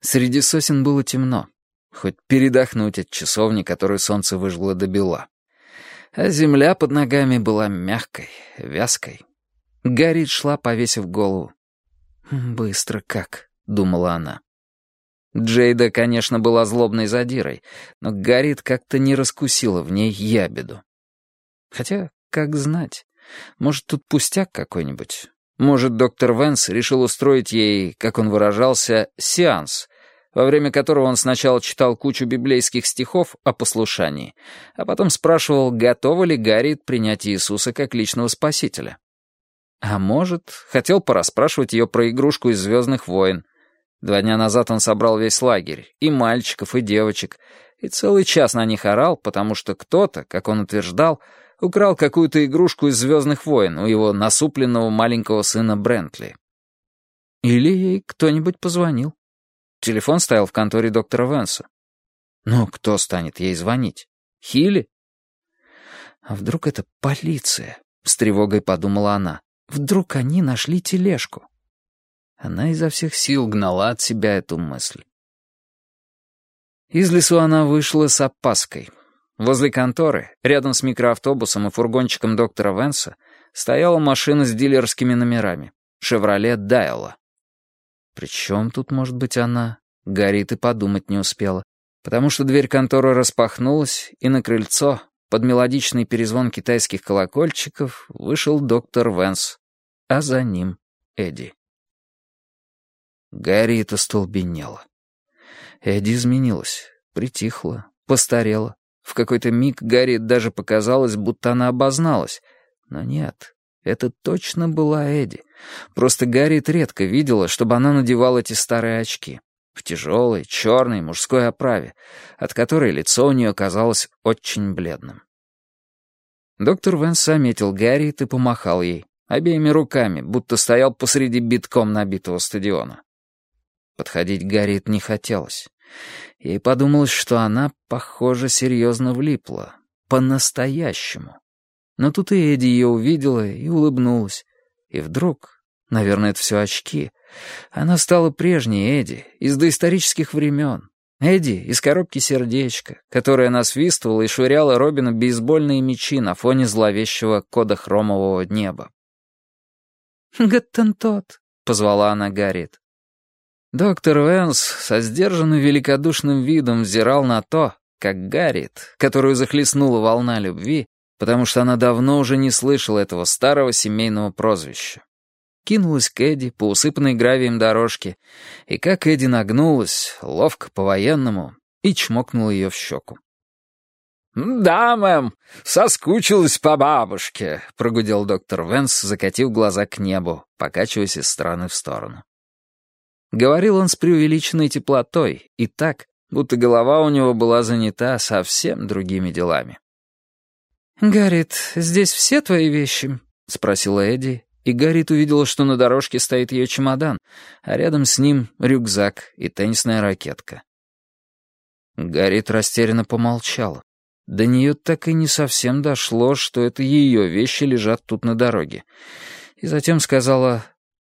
Среди сосен было темно. Хоть передохнуть от часовни, которую солнце выжгло до бела. А земля под ногами была мягкой, вязкой. Гарри шла, повесив голову. «Быстро как», — думала она. Джейда, конечно, была злобной задирой, но Гаррит как-то не раскусила в ней ябеду. Хотя, как знать, может, тут пустяк какой-нибудь. Может, доктор Венс решил устроить ей, как он выражался, сеанс, во время которого он сначала читал кучу библейских стихов о послушании, а потом спрашивал, готова ли Гарриет принять Иисуса как личного спасителя. А может, хотел порасспрашивать ее про игрушку из «Звездных войн». Два дня назад он собрал весь лагерь, и мальчиков, и девочек, и целый час на них орал, потому что кто-то, как он утверждал, украл какую-то игрушку из «Звездных войн» у его насупленного маленького сына Брентли. Или ей кто-нибудь позвонил. Телефон стоял в конторе доктора Венса. Но кто станет ей звонить? Хилли? А вдруг это полиция? С тревогой подумала она. Вдруг они нашли тележку? Она изо всех сил гнала от себя эту мысль. Из лесу она вышла с опаской. Возле конторы, рядом с микроавтобусом и фургончиком доктора Венса, стояла машина с дилерскими номерами. «Шевроле Дайла». Причем тут может быть она? Горит и подумать не успела, потому что дверь конторы распахнулась, и на крыльцо, под мелодичный перезвон китайских колокольчиков, вышел доктор Венс, а за ним Эдди. Гарриет остолбенела. Эдди изменилась, притихла, постарела. В какой-то миг Гарриет даже показалось, будто она обозналась. Но нет, это точно была Эдди. Просто Гарриет редко видела, чтобы она надевала эти старые очки. В тяжелой, черной мужской оправе, от которой лицо у нее казалось очень бледным. Доктор Венс заметил Гарриет и помахал ей, обеими руками, будто стоял посреди битком набитого стадиона. Подходить Гарриет не хотелось. Ей подумалось, что она, похоже, серьезно влипла. По-настоящему. Но тут и Эдди ее увидела и улыбнулась. И вдруг, наверное, это все очки, она стала прежней Эдди, из доисторических времен. Эдди из коробки сердечка, которая насвистывала и швыряла Робину бейсбольные мячи на фоне зловещего кода хромового неба. «Гаттентот», — позвала она Гарриет. Доктор Венс со сдержанным великодушным видом взирал на то, как Гарриет, которую захлестнула волна любви, потому что она давно уже не слышала этого старого семейного прозвища. Кинулась к Эдди по усыпанной гравием дорожке, и как Эдди нагнулась, ловко по-военному, и чмокнула ее в щеку. «Да, мэм, соскучилась по бабушке», — прогудел доктор Венс, закатив глаза к небу, покачиваясь из стороны в сторону. Говорил он с преувеличенной теплотой и так, будто голова у него была занята совсем другими делами. «Гаррит, здесь все твои вещи?» — спросила Эдди, и Гаррит увидела, что на дорожке стоит ее чемодан, а рядом с ним рюкзак и теннисная ракетка. Гаррит растерянно помолчала. До нее так и не совсем дошло, что это ее вещи лежат тут на дороге. И затем сказала,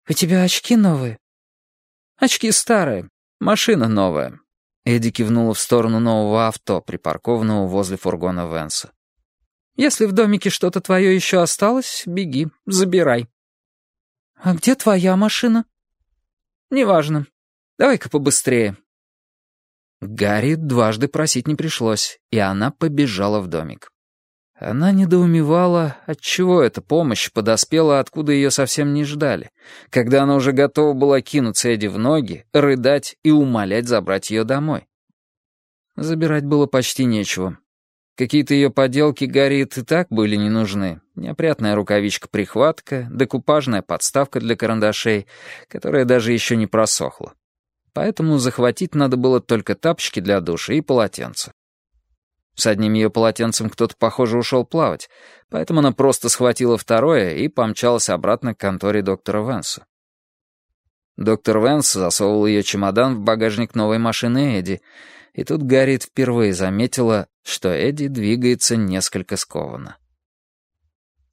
«У тебя очки новые?» «Очки старые, машина новая». Эдди кивнула в сторону нового авто, припаркованного возле фургона Венса. Если в домике что-то твое еще осталось, беги, забирай». «А где твоя машина?» «Неважно. Давай-ка побыстрее». Гарри дважды просить не пришлось, и она побежала в домик. Она недоумевала, отчего эта помощь подоспела, откуда ее совсем не ждали, когда она уже готова была кинуться Эдди в ноги, рыдать и умолять забрать ее домой. Забирать было почти нечего. Какие-то ее поделки Гарриет и так были не нужны. Неопрятная рукавичка-прихватка, декупажная подставка для карандашей, которая даже еще не просохла. Поэтому захватить надо было только тапочки для душа и полотенце. С одним ее полотенцем кто-то, похоже, ушел плавать, поэтому она просто схватила второе и помчалась обратно к конторе доктора Венса. Доктор Венс засовывал ее чемодан в багажник новой машины Эдди, и тут Гарриет впервые заметила, что Эдди двигается несколько скованно.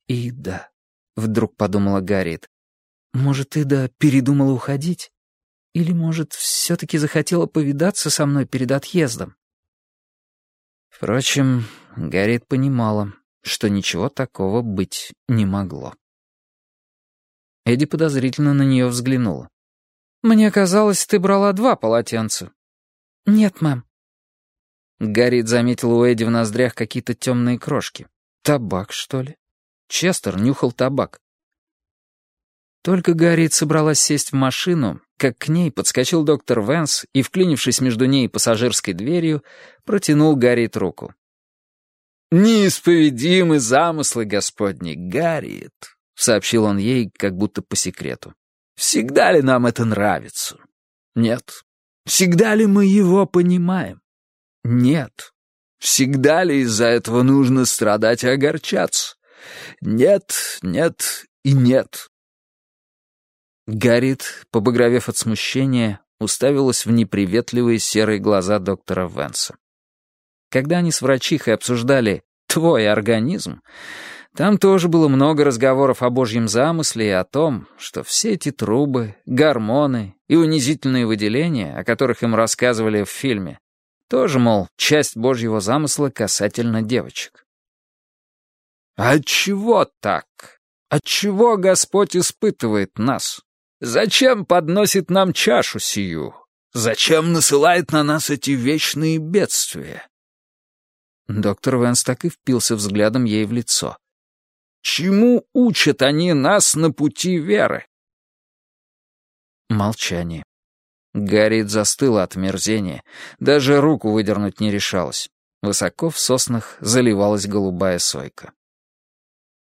«Ида», — вдруг подумала Гарриет, — «может, Ида передумала уходить?» Или, может, все-таки захотела повидаться со мной перед отъездом? Впрочем, Гарриет понимала, что ничего такого быть не могло. Эдди подозрительно на нее взглянула. «Мне казалось, ты брала два полотенца». «Нет, мэм». Гарриет заметила у Эдди в ноздрях какие-то темные крошки. «Табак, что ли?» Честер нюхал табак. Только Гарриет собралась сесть в машину, как к ней подскочил доктор Венс и, вклинившись между ней и пассажирской дверью, протянул Гарриет руку. «Неисповедимы замыслы Господни, Гарриет», — сообщил он ей как будто по секрету. «Всегда ли нам это нравится? Нет. Всегда ли мы его понимаем? Нет. Всегда ли из-за этого нужно страдать и огорчаться? Нет, нет и нет. Гаррит, побагровев от смущения, уставилась в неприветливые серые глаза доктора Венса. Когда они с врачихой обсуждали «твой организм», там тоже было много разговоров о божьем замысле и о том, что все эти трубы, гормоны и унизительные выделения, о которых им рассказывали в фильме, тоже, мол, часть божьего замысла касательно девочек. «Отчего так? Отчего Господь испытывает нас?» Зачем подносит нам чашу сию? Зачем насылает на нас эти вечные бедствия?» Доктор Венс так и впился взглядом ей в лицо. «Чему учат они нас на пути веры?» Молчание. Гарриет застыла от мерзения, даже руку выдернуть не решалась. Высоко в соснах заливалась голубая сойка.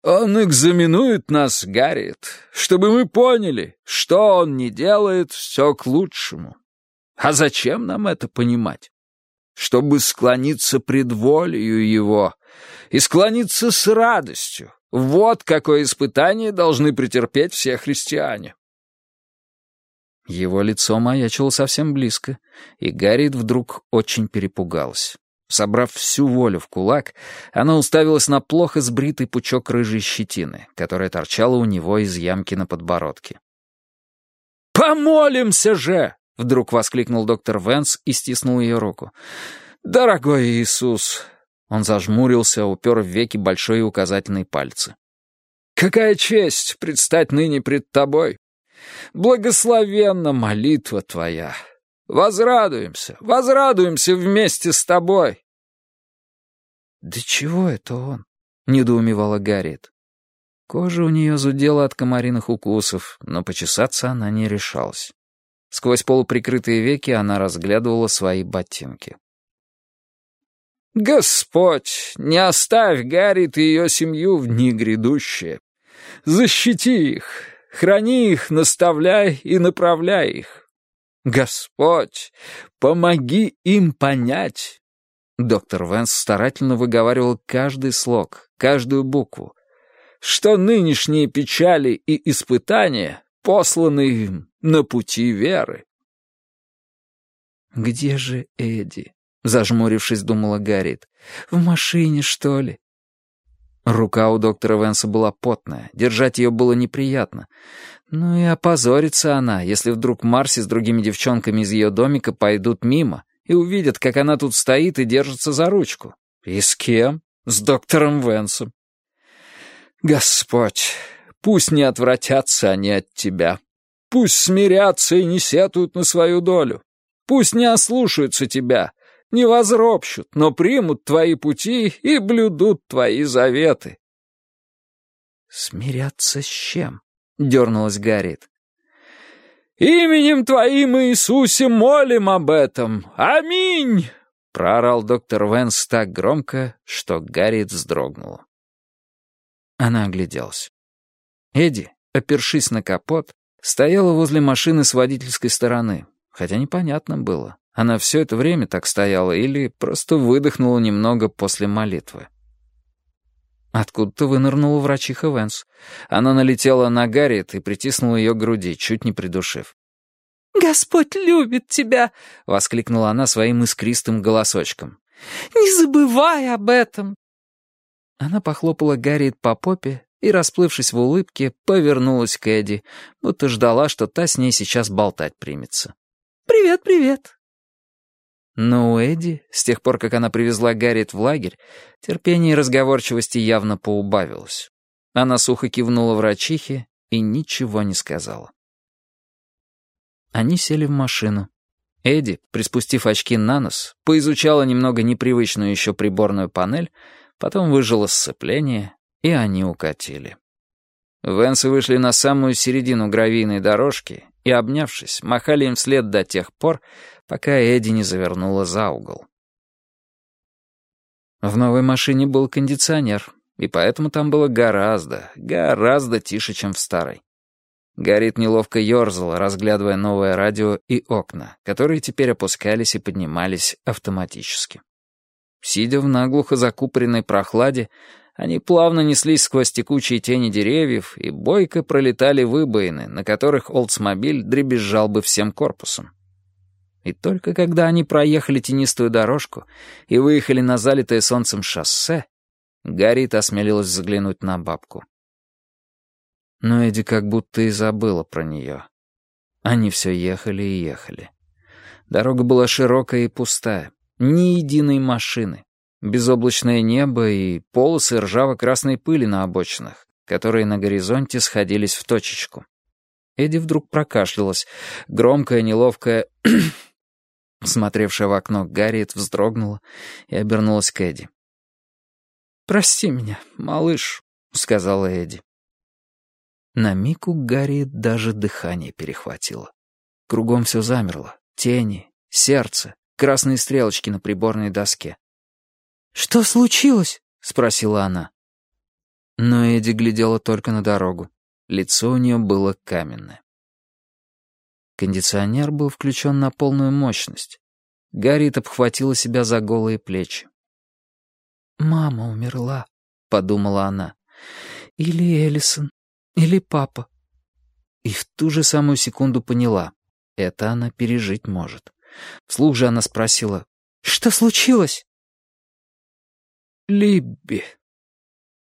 Он экзаменует нас, Гарриет, чтобы мы поняли, что он не делает, все к лучшему. А зачем нам это понимать? Чтобы склониться пред волею его и склониться с радостью. Вот какое испытание должны претерпеть все христиане. Его лицо маячило совсем близко, и Гарриет вдруг очень перепугалась. Собрав всю волю в кулак, она уставилась на плохо сбритый пучок рыжей щетины, которая торчала у него из ямки на подбородке. «Помолимся же!» — вдруг воскликнул доктор Венс и стиснул ее руку. «Дорогой Иисус!» Он зажмурился, упер в веки большой и указательный пальцы. «Какая честь предстать ныне пред тобой! Благословенна молитва твоя!» Возрадуемся, возрадуемся вместе с тобой!» «Да чего это он?» — недоумевала Гарриет. Кожа у нее зудела от комариных укусов, но почесаться она не решалась. Сквозь полуприкрытые веки она разглядывала свои ботинки. «Господь, не оставь Гарриет и ее семью в дни грядущие. Защити их, храни их, наставляй и направляй их. Господь, помоги им понять. Доктор Венс старательно выговаривал каждый слог, каждую букву, что нынешние печали и испытания посланы им на пути веры. «Где же Эдди?» — зажмурившись, думала Гарриет. «В машине, что ли?» Рука у доктора Венса была потная, держать ее было неприятно. Ну и опозорится она, если вдруг Марси с другими девчонками из ее домика пойдут мимо и увидят, как она тут стоит и держится за ручку. И с кем? С доктором Венсом. Господь, пусть не отвратятся они от тебя. Пусть смирятся и не сетуют на свою долю. Пусть не ослушаются тебя, не возропщут, но примут твои пути и блюдут твои заветы». «Смиряться с чем?» — дернулась Гарриет. «Именем Твоим, Иисусе, молим об этом! Аминь!» — проорал доктор Венс так громко, что Гарриет вздрогнула. Она огляделась. Эдди, опершись на капот, стояла возле машины с водительской стороны, хотя непонятно было, она все это время так стояла или просто выдохнула немного после молитвы. Откуда-то вынырнула врачиха Венс. Она налетела на Гарриет и притиснула ее к груди, чуть не придушив. «Господь любит тебя!» — воскликнула она своим искристым голосочком. «Не забывай об этом!» Она похлопала Гарриет по попе и, расплывшись в улыбке, повернулась к Эдди, будто ждала, что та с ней сейчас болтать примется. «Привет, привет!» Но у Эдди, с тех пор, как она привезла Гарриет в лагерь, терпение и разговорчивости явно поубавилось. Она сухо кивнула врачихе и ничего не сказала. Они сели в машину. Эдди, приспустив очки на нос, поизучала немного непривычную еще приборную панель, потом выжила сцепление, и они укатили. Венсы вышли на самую середину гравийной дорожки и, обнявшись, махали им вслед до тех пор, пока Эдди не завернула за угол. В новой машине был кондиционер, и поэтому там было гораздо, гораздо тише, чем в старой. Гарит неловко ерзала, разглядывая новое радио и окна, которые теперь опускались и поднимались автоматически. Сидя в наглухо закупоренной прохладе, они плавно неслись сквозь текучие тени деревьев и бойко пролетали выбоины, на которых Олдсмобиль дребезжал бы всем корпусом. И только когда они проехали тенистую дорожку и выехали на залитое солнцем шоссе, Гарит осмелилась заглянуть на бабку. Но Эдди как будто и забыла про нее. Они все ехали и ехали. Дорога была широкая и пустая. Ни единой машины. Безоблачное небо и полосы ржаво-красной пыли на обочинах, которые на горизонте сходились в точечку. Эдди вдруг прокашлялась. Громкая, неловкая... Смотревшая в окно Гарриет вздрогнула и обернулась к Эдди. «Прости меня, малыш», — сказала Эдди. На миг у Гарри даже дыхание перехватило. Кругом все замерло. Тени, сердце, красные стрелочки на приборной доске. «Что случилось?» — спросила она. Но Эдди глядела только на дорогу. Лицо у нее было каменное. Кондиционер был включен на полную мощность. Гарриет обхватила себя за голые плечи. «Мама умерла», — подумала она. «Или Эллисон. Или папа?» И в ту же самую секунду поняла. Это она пережить может. Вслух же она спросила. «Что случилось?» «Либби»,